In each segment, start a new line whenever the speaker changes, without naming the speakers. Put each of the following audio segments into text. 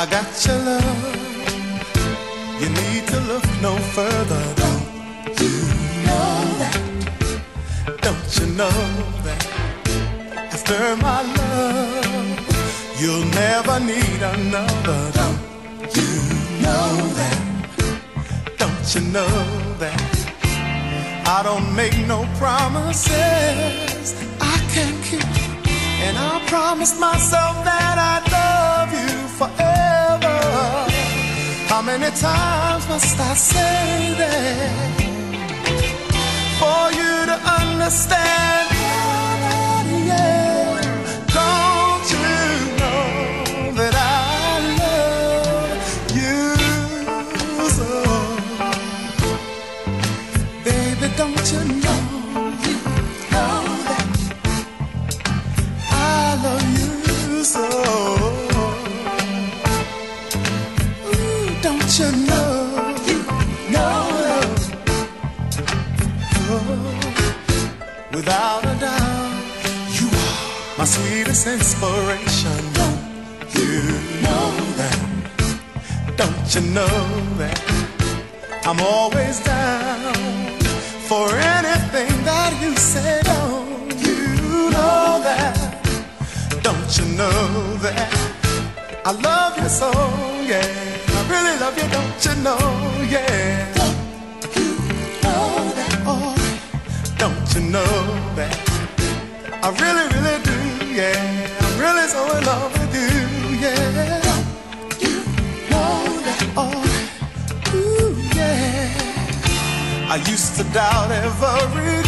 I got your love. You need to look no further. Don't you know that? Don't you know that? After my love, you'll never need another. Don't you know that? Don't you know that? I don't make no promises I can't keep. And I promised myself that I'd many times must I say that for you to understand? Know? Know. Without a doubt, you are my sweetest inspiration. You know that? Don't you know that? I'm always down for anything that you say. You know that? Don't you know that? I love you so, yeah. Love you, don't you know, yeah. Don't you know that? Oh, don't you know that? I really, really do, yeah. I'm really so in love with you, yeah. Don't you know that? Oh, ooh, yeah. I used to doubt every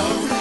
Oh.